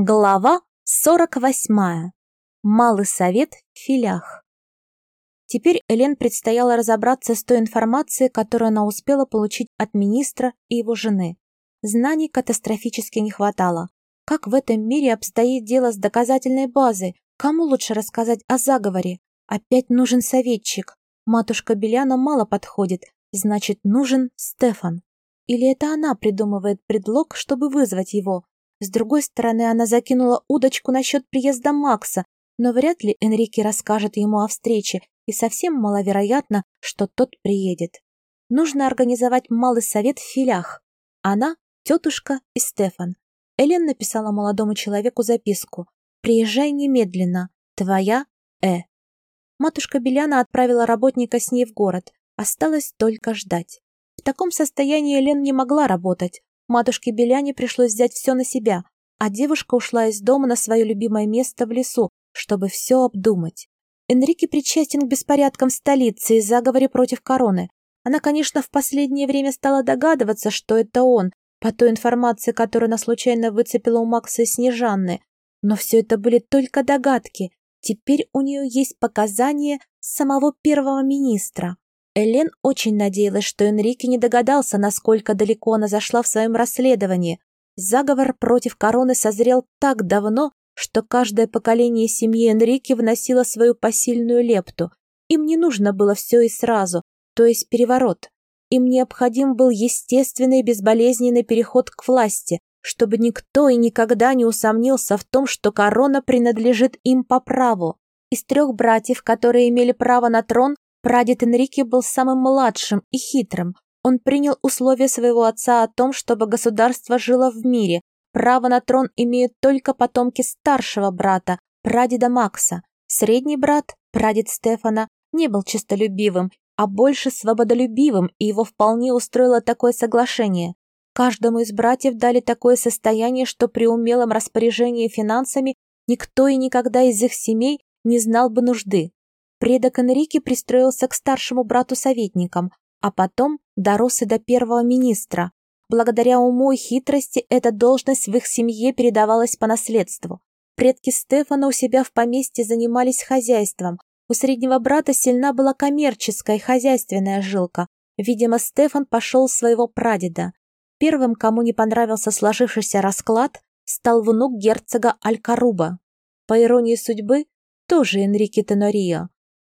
Глава 48. Малый совет в филях. Теперь Элен предстояло разобраться с той информацией, которую она успела получить от министра и его жены. Знаний катастрофически не хватало. Как в этом мире обстоит дело с доказательной базой? Кому лучше рассказать о заговоре? Опять нужен советчик. Матушка Беляна мало подходит, значит, нужен Стефан. Или это она придумывает предлог, чтобы вызвать его? С другой стороны, она закинула удочку насчет приезда Макса, но вряд ли Энрике расскажет ему о встрече, и совсем маловероятно, что тот приедет. Нужно организовать малый совет в филях. Она, тетушка и Стефан. Элен написала молодому человеку записку. «Приезжай немедленно. Твоя Э». Матушка Беляна отправила работника с ней в город. Осталось только ждать. В таком состоянии Элен не могла работать. Матушке Беляне пришлось взять все на себя, а девушка ушла из дома на свое любимое место в лесу, чтобы все обдумать. Энрике причастен к беспорядкам в столице и заговоре против короны. Она, конечно, в последнее время стала догадываться, что это он, по той информации, которую она случайно выцепила у Макса и Снежанны. Но все это были только догадки. Теперь у нее есть показания самого первого министра. Элен очень надеялась, что Энрике не догадался, насколько далеко она зашла в своем расследовании. Заговор против короны созрел так давно, что каждое поколение семьи Энрике вносило свою посильную лепту. Им не нужно было все и сразу, то есть переворот. Им необходим был естественный безболезненный переход к власти, чтобы никто и никогда не усомнился в том, что корона принадлежит им по праву. Из трех братьев, которые имели право на трон, Прадед Энрике был самым младшим и хитрым. Он принял условия своего отца о том, чтобы государство жило в мире. Право на трон имеют только потомки старшего брата, прадеда Макса. Средний брат, прадед Стефана, не был честолюбивым, а больше свободолюбивым, и его вполне устроило такое соглашение. Каждому из братьев дали такое состояние, что при умелом распоряжении финансами никто и никогда из их семей не знал бы нужды. Предок Энрике пристроился к старшему брату советникам, а потом дорос и до первого министра. Благодаря уму и хитрости эта должность в их семье передавалась по наследству. Предки Стефана у себя в поместье занимались хозяйством. У среднего брата сильна была коммерческая и хозяйственная жилка. Видимо, Стефан пошел своего прадеда. Первым, кому не понравился сложившийся расклад, стал внук герцога Алькаруба. По иронии судьбы, тоже Энрике Тенорио.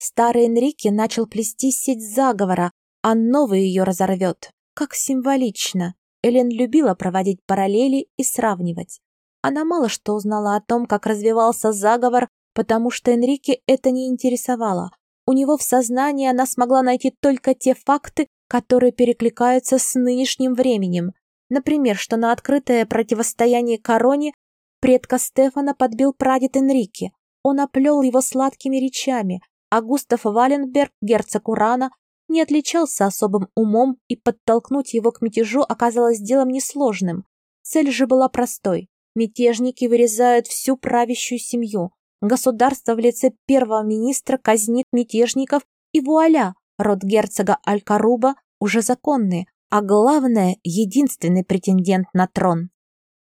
Старый Энрике начал плести сеть заговора, а новый ее разорвет. Как символично. Элен любила проводить параллели и сравнивать. Она мало что узнала о том, как развивался заговор, потому что Энрике это не интересовало. У него в сознании она смогла найти только те факты, которые перекликаются с нынешним временем. Например, что на открытое противостояние короне предка Стефана подбил прадед Энрике. Он оплел его сладкими речами, а Густав Валенберг, герцог Урана, не отличался особым умом, и подтолкнуть его к мятежу оказалось делом несложным. Цель же была простой. Мятежники вырезают всю правящую семью. Государство в лице первого министра казнит мятежников, и вуаля, род герцога Алькаруба уже законный, а главное, единственный претендент на трон.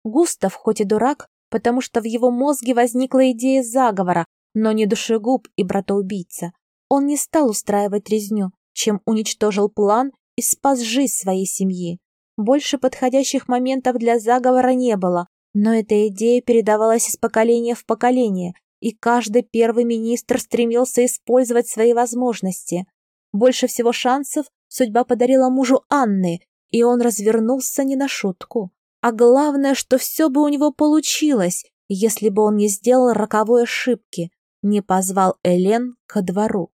Густав хоть и дурак, потому что в его мозге возникла идея заговора, но не душегуб и братоубийца. Он не стал устраивать резню, чем уничтожил план и спас жизнь своей семьи. Больше подходящих моментов для заговора не было, но эта идея передавалась из поколения в поколение, и каждый первый министр стремился использовать свои возможности. Больше всего шансов судьба подарила мужу Анны, и он развернулся не на шутку. А главное, что все бы у него получилось, если бы он не сделал роковой ошибки, не позвал Элен ко двору.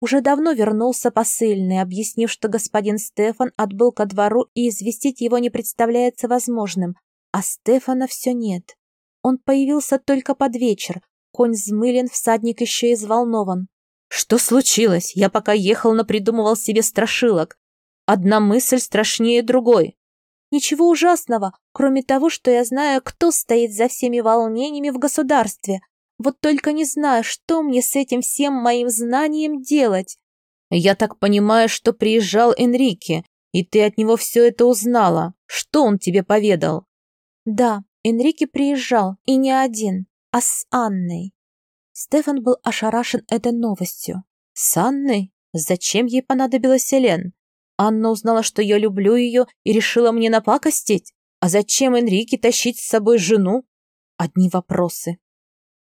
Уже давно вернулся посыльный, объяснив, что господин Стефан отбыл ко двору и известить его не представляется возможным, а Стефана все нет. Он появился только под вечер, конь взмылен, всадник еще и взволнован. «Что случилось? Я пока ехал, напридумывал себе страшилок. Одна мысль страшнее другой». «Ничего ужасного, кроме того, что я знаю, кто стоит за всеми волнениями в государстве», вот только не знаю, что мне с этим всем моим знанием делать. Я так понимаю, что приезжал Энрике, и ты от него все это узнала. Что он тебе поведал? Да, Энрике приезжал, и не один, а с Анной. Стефан был ошарашен этой новостью. С Анной? Зачем ей понадобилась Элен? Анна узнала, что я люблю ее и решила мне напакостить? А зачем Энрике тащить с собой жену? Одни вопросы.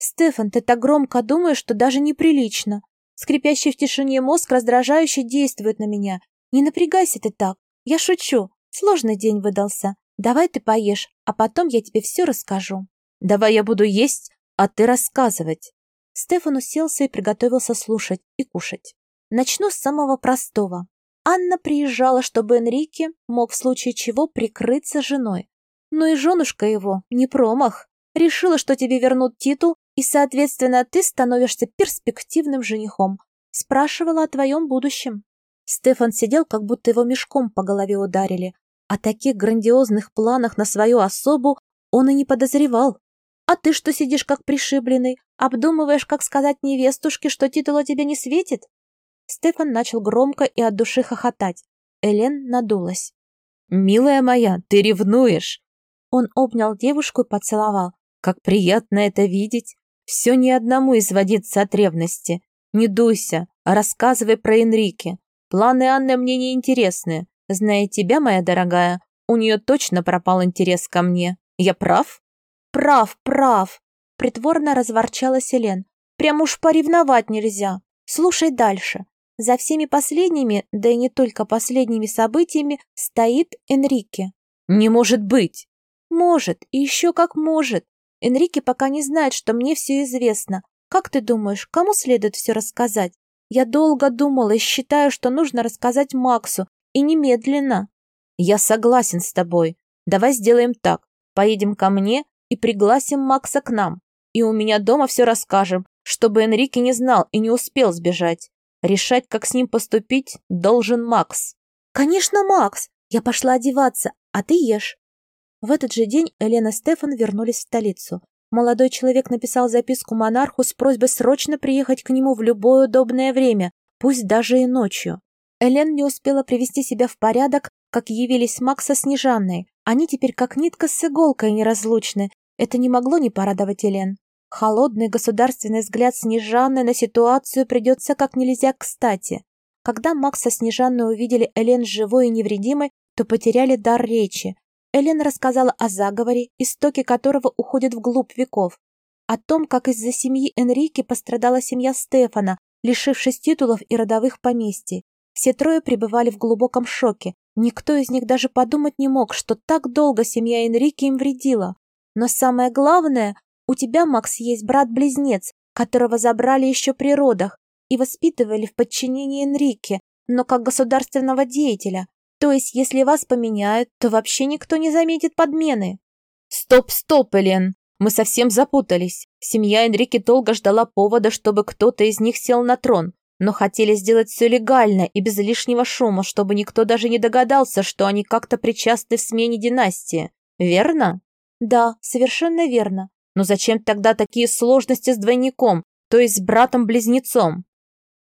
«Стефан, ты так громко думаешь, что даже неприлично. Скрипящий в тишине мозг раздражающе действует на меня. Не напрягайся ты так. Я шучу. Сложный день выдался. Давай ты поешь, а потом я тебе все расскажу». «Давай я буду есть, а ты рассказывать». Стефан уселся и приготовился слушать и кушать. Начну с самого простого. Анна приезжала, чтобы Энрике мог в случае чего прикрыться женой. Но и женушка его, не промах, решила, что тебе вернут титул, и, соответственно, ты становишься перспективным женихом. Спрашивала о твоем будущем. Стефан сидел, как будто его мешком по голове ударили. О таких грандиозных планах на свою особу он и не подозревал. А ты что сидишь как пришибленный? Обдумываешь, как сказать невестушке, что титула тебе не светит? Стефан начал громко и от души хохотать. Элен надулась. «Милая моя, ты ревнуешь!» Он обнял девушку и поцеловал. «Как приятно это видеть! Все ни одному изводиться от ревности. Не дуйся, а рассказывай про Энрике. Планы Анны мне не интересны. Зная тебя, моя дорогая, у нее точно пропал интерес ко мне. Я прав?» «Прав, прав!» Притворно разворчалась Элен. «Прям уж поревновать нельзя. Слушай дальше. За всеми последними, да и не только последними событиями, стоит Энрике. Не может быть! Может, и еще как может. Энрике пока не знает, что мне все известно. Как ты думаешь, кому следует все рассказать? Я долго думала и считаю, что нужно рассказать Максу, и немедленно. Я согласен с тобой. Давай сделаем так. Поедем ко мне и пригласим Макса к нам. И у меня дома все расскажем, чтобы Энрике не знал и не успел сбежать. Решать, как с ним поступить, должен Макс. Конечно, Макс. Я пошла одеваться, а ты ешь. В этот же день Елена и Стефан вернулись в столицу. Молодой человек написал записку монарху с просьбой срочно приехать к нему в любое удобное время, пусть даже и ночью. Элен не успела привести себя в порядок, как явились Макс со Снежанной. Они теперь как нитка с иголкой неразлучны. Это не могло не порадовать Элен. Холодный государственный взгляд Снежаны на ситуацию придется как нельзя кстати. Когда Макс со Снежанной увидели Элен живой и невредимой, то потеряли дар речи. Элен рассказала о заговоре, истоки которого уходят вглубь веков, о том, как из-за семьи Энрике пострадала семья Стефана, лишившись титулов и родовых поместий. Все трое пребывали в глубоком шоке. Никто из них даже подумать не мог, что так долго семья Энрике им вредила. Но самое главное, у тебя, Макс, есть брат-близнец, которого забрали еще при родах и воспитывали в подчинении Энрике, но как государственного деятеля. То есть, если вас поменяют, то вообще никто не заметит подмены. Стоп, стоп, Элен. Мы совсем запутались. Семья Энрике долго ждала повода, чтобы кто-то из них сел на трон, но хотели сделать все легально и без лишнего шума, чтобы никто даже не догадался, что они как-то причастны в смене династии. Верно? Да, совершенно верно. Но зачем тогда такие сложности с двойником, то есть с братом-близнецом?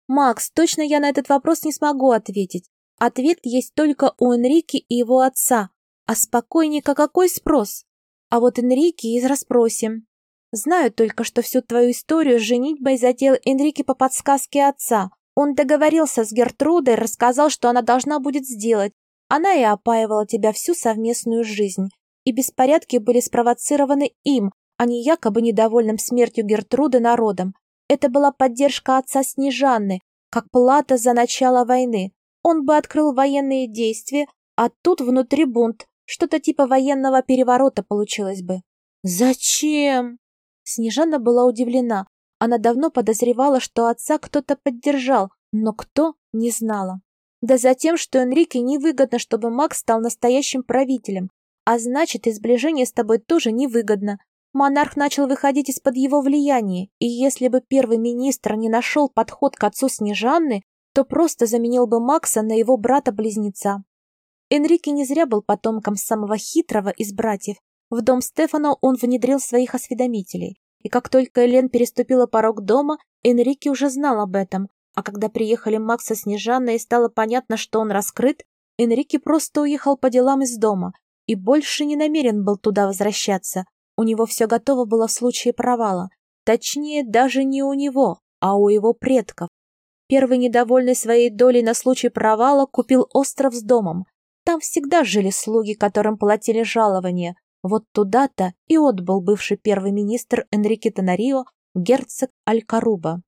Макс, точно я на этот вопрос не смогу ответить. Ответ есть только у Энрике и его отца. А спокойника какой спрос? А вот Энрике и расспросим. Знаю только, что всю твою историю с женитьбой затеял Энрике по подсказке отца. Он договорился с Гертрудой, рассказал, что она должна будет сделать. Она и опаивала тебя всю совместную жизнь. И беспорядки были спровоцированы им, а не якобы недовольным смертью Гертруды народом. Это была поддержка отца Снежанны, как плата за начало войны. Он бы открыл военные действия, а тут внутри бунт, что-то типа военного переворота получилось бы. «Зачем?» Снежана была удивлена. Она давно подозревала, что отца кто-то поддержал, но кто – не знала. Да за тем, что Энрике невыгодно, чтобы Макс стал настоящим правителем, а значит, и сближение с тобой тоже невыгодно. Монарх начал выходить из-под его влияния, и если бы первый министр не нашел подход к отцу Снежанны, то просто заменил бы Макса на его брата-близнеца. Энрике не зря был потомком самого хитрого из братьев. В дом Стефана он внедрил своих осведомителей. И как только Элен переступила порог дома, Энрике уже знал об этом. А когда приехали Макс со Снежанной и стало понятно, что он раскрыт, Энрике просто уехал по делам из дома. и больше не намерен был туда возвращаться. У него все готово было в случае провала. Точнее, даже не у него, а у его предков. Первый, недовольный своей долей на случай провала, купил остров с домом. Там всегда жили слуги, которым платили жалование. Вот туда-то и отбыл бывший первый министр Энрике Тонарио, герцог Алькаруба.